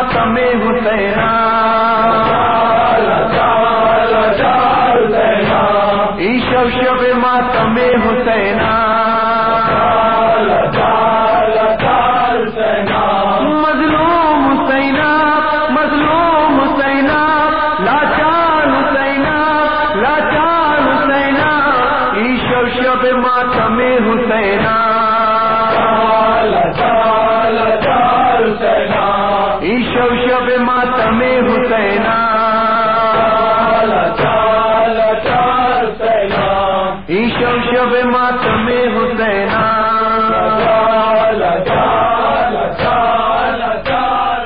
ماتم حسین شب شب ماتم حسین مظلوم حسینا مظلوم حسینا، لاچار حسینا لاچار حسینا۔ ایشو شب ماتم حسینا۔ ایشو شب ماتم حسینا ایشو شب ماتم حسینا.